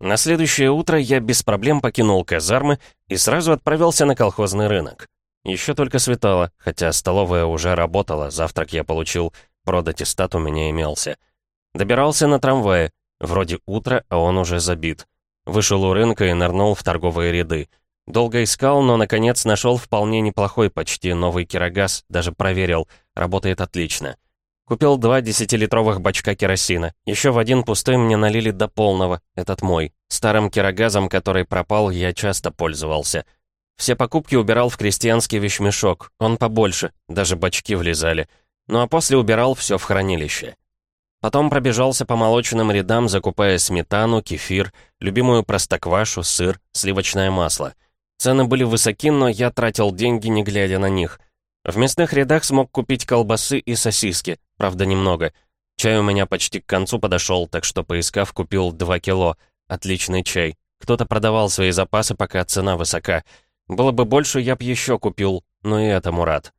На следующее утро я без проблем покинул казармы и сразу отправился на колхозный рынок. Еще только светало, хотя столовая уже работала, завтрак я получил, продатистат у меня имелся. Добирался на трамвае, вроде утро, а он уже забит. Вышел у рынка и нырнул в торговые ряды. Долго искал, но, наконец, нашел вполне неплохой, почти новый кирогаз, даже проверил, работает отлично. Купил два десятилитровых бачка керосина. Еще в один пустой мне налили до полного, этот мой. Старым кирогазом, который пропал, я часто пользовался. Все покупки убирал в крестьянский вещмешок, он побольше, даже бачки влезали. Ну а после убирал все в хранилище. Потом пробежался по молочным рядам, закупая сметану, кефир, любимую простоквашу, сыр, сливочное масло — Цены были высоки, но я тратил деньги, не глядя на них. В мясных рядах смог купить колбасы и сосиски, правда немного. Чай у меня почти к концу подошел, так что, поискав, купил 2 кило. Отличный чай. Кто-то продавал свои запасы, пока цена высока. Было бы больше, я б еще купил, но и этому рад.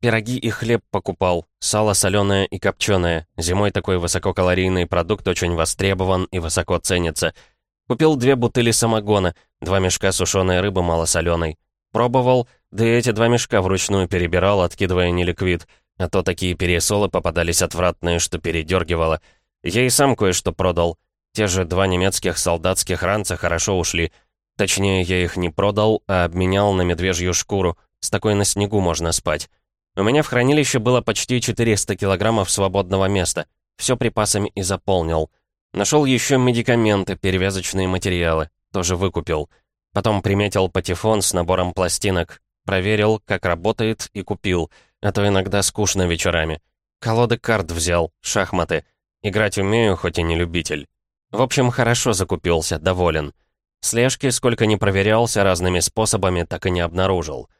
Пироги и хлеб покупал, сало соленое и копченое. Зимой такой высококалорийный продукт очень востребован и высоко ценится — Купил две бутыли самогона, два мешка сушеной рыбы малосоленой. Пробовал, да и эти два мешка вручную перебирал, откидывая неликвид. А то такие пересолы попадались отвратные, что передергивало. Я и сам кое-что продал. Те же два немецких солдатских ранца хорошо ушли. Точнее, я их не продал, а обменял на медвежью шкуру. С такой на снегу можно спать. У меня в хранилище было почти 400 килограммов свободного места. Все припасами и заполнил. Нашел еще медикаменты, перевязочные материалы. Тоже выкупил. Потом приметил патефон с набором пластинок. Проверил, как работает, и купил. А то иногда скучно вечерами. Колоды карт взял, шахматы. Играть умею, хоть и не любитель. В общем, хорошо закупился, доволен. Слежки, сколько не проверялся разными способами, так и не обнаружил.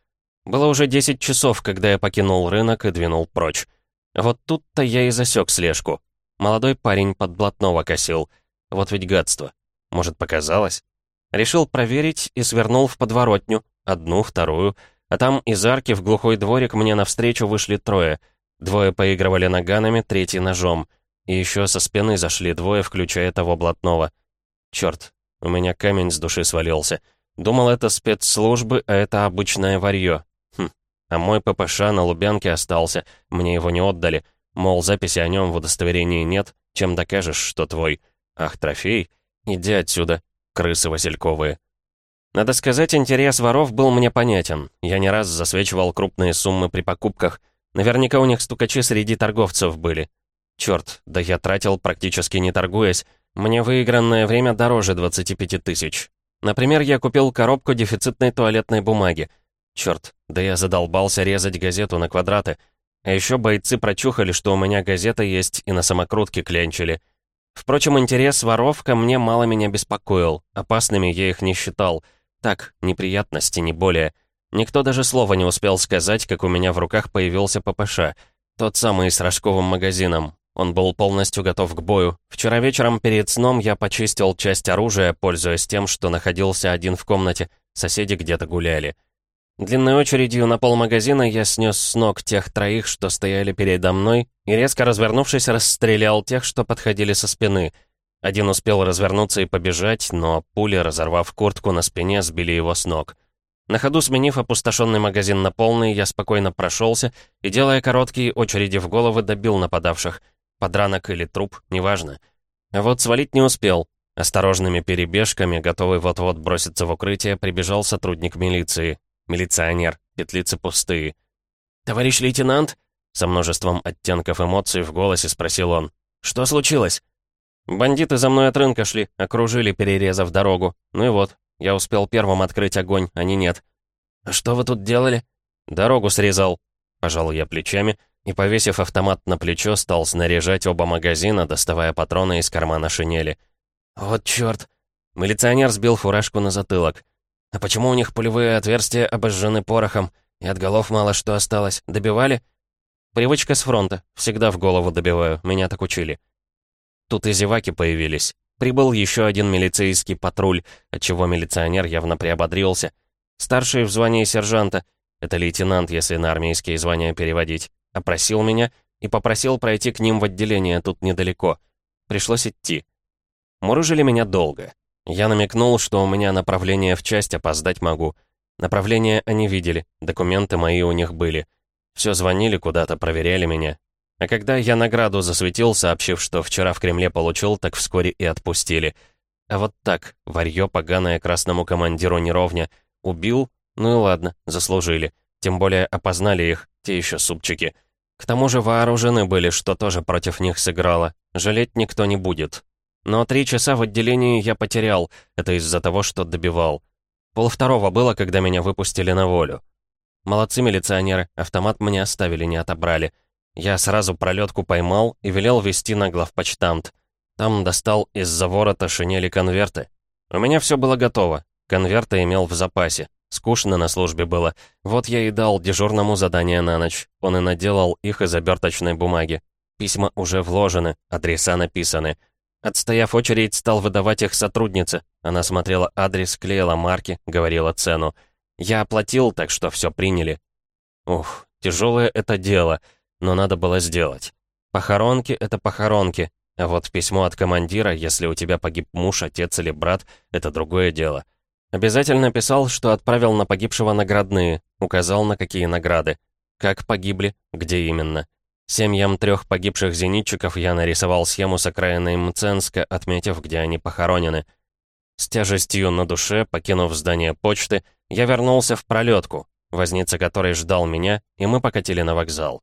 Было уже 10 часов, когда я покинул рынок и двинул прочь. Вот тут-то я и засек слежку. Молодой парень под блатного косил. Вот ведь гадство. Может, показалось? Решил проверить и свернул в подворотню. Одну, вторую. А там из арки в глухой дворик мне навстречу вышли трое. Двое поигрывали наганами, третий ножом. И еще со спины зашли двое, включая того блатного. Черт, у меня камень с души свалился. Думал, это спецслужбы, а это обычное варье. Хм, а мой ППШ на Лубянке остался, мне его не отдали. Мол, записи о нем в удостоверении нет, чем докажешь, что твой. Ах, трофей? Иди отсюда, крысы васильковые. Надо сказать, интерес воров был мне понятен. Я не раз засвечивал крупные суммы при покупках. Наверняка у них стукачи среди торговцев были. Черт, да я тратил практически не торгуясь. Мне выигранное время дороже 25 тысяч. Например, я купил коробку дефицитной туалетной бумаги. Черт, да я задолбался резать газету на квадраты. А еще бойцы прочухали, что у меня газета есть, и на самокрутке клянчили. Впрочем, интерес воров ко мне мало меня беспокоил. Опасными я их не считал. Так, неприятности, не более. Никто даже слова не успел сказать, как у меня в руках появился ППШ. Тот самый с рожковым магазином. Он был полностью готов к бою. Вчера вечером перед сном я почистил часть оружия, пользуясь тем, что находился один в комнате. Соседи где-то гуляли. Длинной очередью на пол магазина я снес с ног тех троих, что стояли передо мной, и резко развернувшись, расстрелял тех, что подходили со спины. Один успел развернуться и побежать, но пули, разорвав куртку на спине, сбили его с ног. На ходу сменив опустошенный магазин на полный, я спокойно прошелся и, делая короткие очереди в головы, добил нападавших. Подранок или труп, неважно. А вот свалить не успел. Осторожными перебежками, готовый вот-вот броситься в укрытие, прибежал сотрудник милиции. Милиционер, петлицы пустые. «Товарищ лейтенант?» Со множеством оттенков эмоций в голосе спросил он. «Что случилось?» «Бандиты за мной от рынка шли, окружили, перерезав дорогу. Ну и вот, я успел первым открыть огонь, они нет». «А что вы тут делали?» «Дорогу срезал». Пожал я плечами и, повесив автомат на плечо, стал снаряжать оба магазина, доставая патроны из кармана шинели. «Вот чёрт!» Милиционер сбил фуражку на затылок. «А почему у них пулевые отверстия обожжены порохом? И от голов мало что осталось. Добивали?» «Привычка с фронта. Всегда в голову добиваю. Меня так учили». Тут и зеваки появились. Прибыл еще один милицейский патруль, отчего милиционер явно приободрился. Старший в звании сержанта, это лейтенант, если на армейские звания переводить, опросил меня и попросил пройти к ним в отделение, тут недалеко. Пришлось идти. Мурыжили меня долго. Я намекнул, что у меня направление в часть, опоздать могу. Направление они видели, документы мои у них были. Все звонили куда-то, проверяли меня. А когда я награду засветил, сообщив, что вчера в Кремле получил, так вскоре и отпустили. А вот так, варьё поганое красному командиру неровня. Убил? Ну и ладно, заслужили. Тем более опознали их, те еще супчики. К тому же вооружены были, что тоже против них сыграло. Жалеть никто не будет. Но три часа в отделении я потерял, это из-за того, что добивал. Пол второго было, когда меня выпустили на волю. Молодцы милиционеры, автомат мне оставили, не отобрали. Я сразу пролетку поймал и велел вести на главпочтамт. Там достал из-за ворота шинели конверты. У меня все было готово. Конверты имел в запасе. Скучно на службе было. Вот я и дал дежурному задание на ночь. Он и наделал их из оберточной бумаги. Письма уже вложены, адреса написаны. Отстояв очередь, стал выдавать их сотруднице. Она смотрела адрес, клеила марки, говорила цену. Я оплатил, так что все приняли. Ух, тяжелое это дело, но надо было сделать. Похоронки — это похоронки, а вот письмо от командира, если у тебя погиб муж, отец или брат, это другое дело. Обязательно писал, что отправил на погибшего наградные, указал на какие награды. Как погибли, где именно. Семьям трех погибших зенитчиков я нарисовал схему с окраины Мценска, отметив, где они похоронены. С тяжестью на душе, покинув здание почты, я вернулся в пролетку, возница которой ждал меня, и мы покатили на вокзал.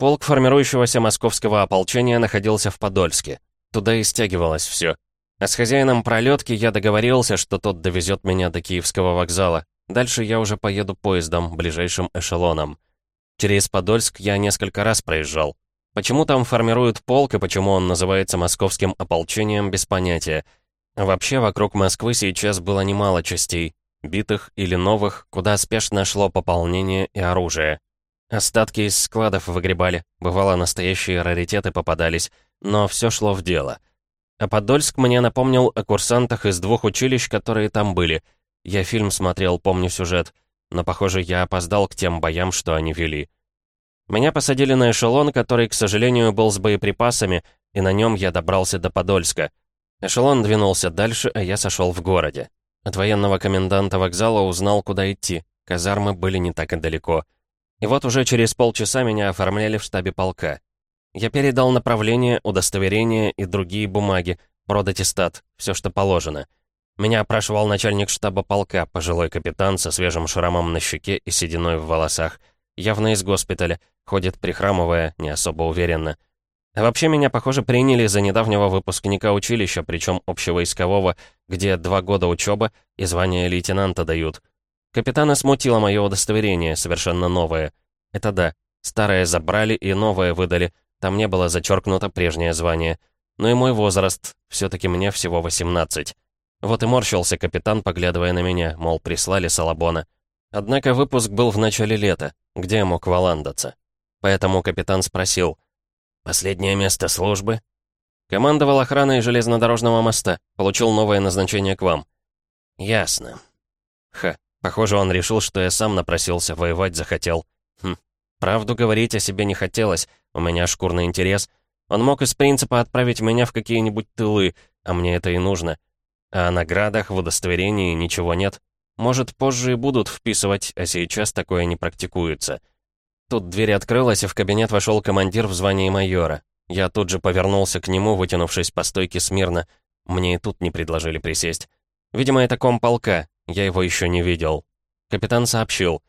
Полк формирующегося московского ополчения находился в Подольске. Туда и стягивалось все. А с хозяином пролетки я договорился, что тот довезет меня до Киевского вокзала. Дальше я уже поеду поездом, ближайшим эшелоном. Через Подольск я несколько раз проезжал. Почему там формируют полк и почему он называется московским ополчением, без понятия. Вообще, вокруг Москвы сейчас было немало частей, битых или новых, куда спешно шло пополнение и оружие. Остатки из складов выгребали, бывало, настоящие раритеты попадались, но все шло в дело. А Подольск мне напомнил о курсантах из двух училищ, которые там были. Я фильм смотрел, помню сюжет — но, похоже, я опоздал к тем боям, что они вели. Меня посадили на эшелон, который, к сожалению, был с боеприпасами, и на нем я добрался до Подольска. Эшелон двинулся дальше, а я сошел в городе. От военного коменданта вокзала узнал, куда идти. Казармы были не так и далеко. И вот уже через полчаса меня оформляли в штабе полка. Я передал направление, удостоверение и другие бумаги, продатистат, все, что положено — меня опрашивал начальник штаба полка, пожилой капитан со свежим шрамом на щеке и сединой в волосах. Явно из госпиталя, ходит прихрамывая, не особо уверенно. А вообще меня, похоже, приняли за недавнего выпускника училища, причем общевойскового, где два года учебы и звание лейтенанта дают. Капитана смутило мое удостоверение, совершенно новое. Это да, старое забрали и новое выдали, там не было зачеркнуто прежнее звание. Но и мой возраст, все-таки мне всего 18. Вот и морщился капитан, поглядывая на меня, мол, прислали Салабона. Однако выпуск был в начале лета, где я мог валандаться. Поэтому капитан спросил, «Последнее место службы?» «Командовал охраной железнодорожного моста, получил новое назначение к вам». «Ясно». Ха, похоже, он решил, что я сам напросился, воевать захотел. Хм, правду говорить о себе не хотелось, у меня шкурный интерес. Он мог из принципа отправить меня в какие-нибудь тылы, а мне это и нужно. А о наградах в удостоверении ничего нет. Может, позже и будут вписывать, а сейчас такое не практикуется. Тут дверь открылась, и в кабинет вошел командир в звании майора. Я тут же повернулся к нему, вытянувшись по стойке смирно. Мне и тут не предложили присесть. Видимо, это комполка, я его еще не видел. Капитан сообщил.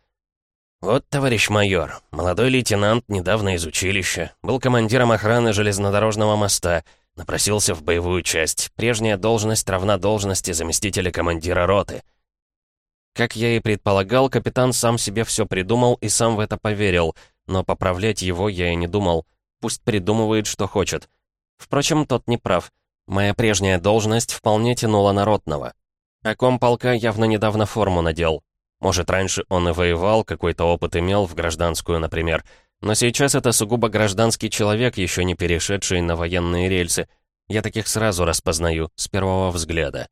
«Вот, товарищ майор, молодой лейтенант, недавно из училища, был командиром охраны железнодорожного моста — Напросился в боевую часть. Прежняя должность равна должности заместителя командира роты. Как я и предполагал, капитан сам себе все придумал и сам в это поверил, но поправлять его я и не думал. Пусть придумывает, что хочет. Впрочем, тот не прав. Моя прежняя должность вполне тянула народного. А комполка явно недавно форму надел. Может, раньше он и воевал, какой-то опыт имел, в гражданскую, например, но сейчас это сугубо гражданский человек, еще не перешедший на военные рельсы. Я таких сразу распознаю, с первого взгляда.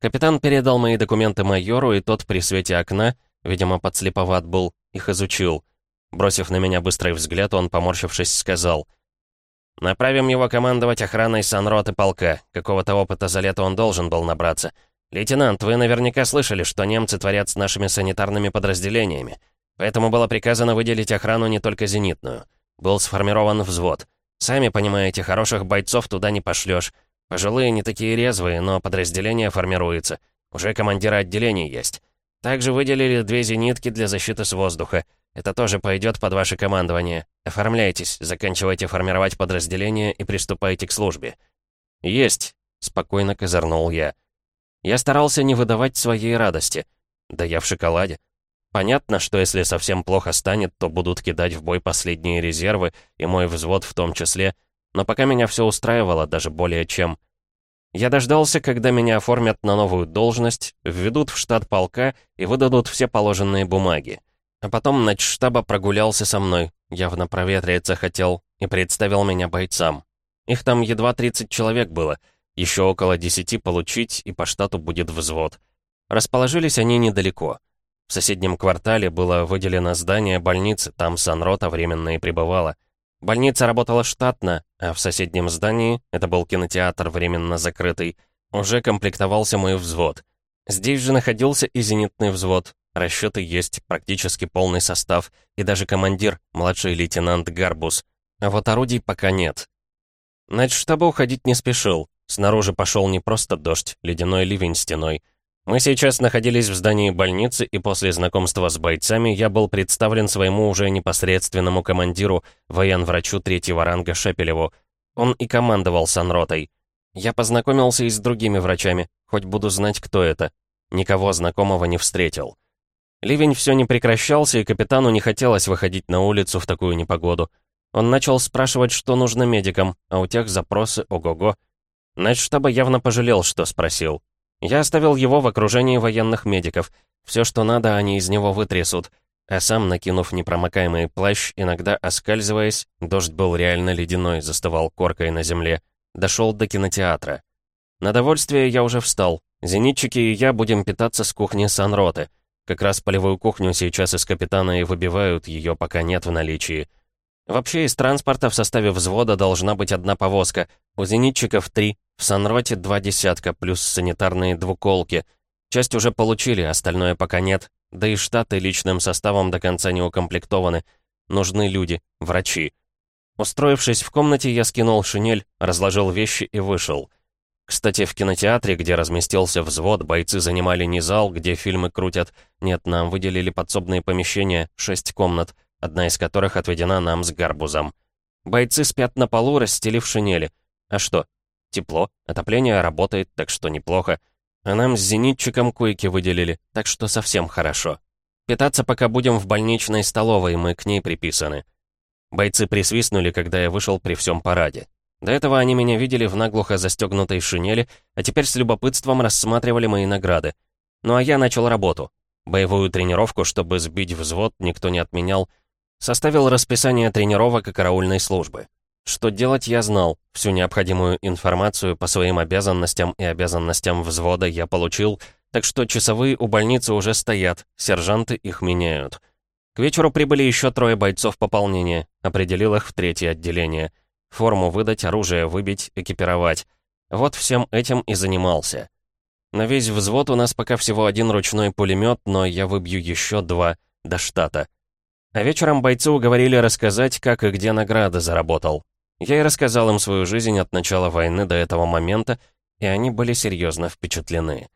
Капитан передал мои документы майору, и тот при свете окна, видимо, подслеповат был, их изучил. Бросив на меня быстрый взгляд, он, поморщившись, сказал, Направим его командовать охраной санроты полка. Какого-то опыта за лето он должен был набраться. Лейтенант, вы наверняка слышали, что немцы творят с нашими санитарными подразделениями. Поэтому было приказано выделить охрану не только зенитную. Был сформирован взвод. Сами понимаете, хороших бойцов туда не пошлешь. Пожилые не такие резвые, но подразделение формируется. Уже командиры отделений есть. Также выделили две зенитки для защиты с воздуха. Это тоже пойдет под ваше командование. Оформляйтесь, заканчивайте формировать подразделение и приступайте к службе». «Есть», — спокойно козырнул я. Я старался не выдавать своей радости. Да я в шоколаде. Понятно, что если совсем плохо станет, то будут кидать в бой последние резервы, и мой взвод в том числе, но пока меня все устраивало, даже более чем. Я дождался, когда меня оформят на новую должность, введут в штат полка и выдадут все положенные бумаги. А потом начштаба прогулялся со мной, явно проветриться хотел, и представил меня бойцам. Их там едва 30 человек было, еще около 10 получить, и по штату будет взвод. Расположились они недалеко. В соседнем квартале было выделено здание больницы, там санрота временно и пребывала. Больница работала штатно, а в соседнем здании, это был кинотеатр временно закрытый, уже комплектовался мой взвод. Здесь же находился и зенитный взвод. Расчеты есть, практически полный состав, и даже командир, младший лейтенант Гарбус. А вот орудий пока нет. Значит, штаба уходить не спешил. Снаружи пошел не просто дождь, ледяной ливень стеной — мы сейчас находились в здании больницы, и после знакомства с бойцами я был представлен своему уже непосредственному командиру, военврачу третьего ранга Шепелеву. Он и командовал санротой. Я познакомился и с другими врачами, хоть буду знать, кто это. Никого знакомого не встретил. Ливень все не прекращался, и капитану не хотелось выходить на улицу в такую непогоду. Он начал спрашивать, что нужно медикам, а у тех запросы ого-го. Начштаба явно пожалел, что спросил. Я оставил его в окружении военных медиков. Все, что надо, они из него вытрясут. А сам, накинув непромокаемый плащ, иногда оскальзываясь, дождь был реально ледяной, застывал коркой на земле, дошел до кинотеатра. На довольствие я уже встал. Зенитчики и я будем питаться с кухни Санроты. Как раз полевую кухню сейчас из капитана и выбивают, ее пока нет в наличии. Вообще из транспорта в составе взвода должна быть одна повозка, у зенитчиков три, в Санроте два десятка, плюс санитарные двуколки. Часть уже получили, остальное пока нет. Да и штаты личным составом до конца не укомплектованы. Нужны люди, врачи. Устроившись в комнате, я скинул шинель, разложил вещи и вышел. Кстати, в кинотеатре, где разместился взвод, бойцы занимали не зал, где фильмы крутят. Нет, нам выделили подсобные помещения, шесть комнат, одна из которых отведена нам с гарбузом. Бойцы спят на полу, расстелив шинели. А что, Тепло, отопление работает, так что неплохо. А нам с зенитчиком койки выделили, так что совсем хорошо. Питаться пока будем в больничной столовой, мы к ней приписаны. Бойцы присвистнули, когда я вышел при всем параде. До этого они меня видели в наглухо застегнутой шинели, а теперь с любопытством рассматривали мои награды. Ну а я начал работу. Боевую тренировку, чтобы сбить взвод, никто не отменял. Составил расписание тренировок и караульной службы. Что делать я знал, всю необходимую информацию по своим обязанностям и обязанностям взвода я получил, так что часовые у больницы уже стоят, сержанты их меняют. К вечеру прибыли еще трое бойцов пополнения, определил их в третье отделение. Форму выдать, оружие выбить, экипировать. Вот всем этим и занимался. На весь взвод у нас пока всего один ручной пулемет, но я выбью еще два до штата. А вечером бойцы уговорили рассказать, как и где награды заработал. Я и рассказал им свою жизнь от начала войны до этого момента, и они были серьезно впечатлены.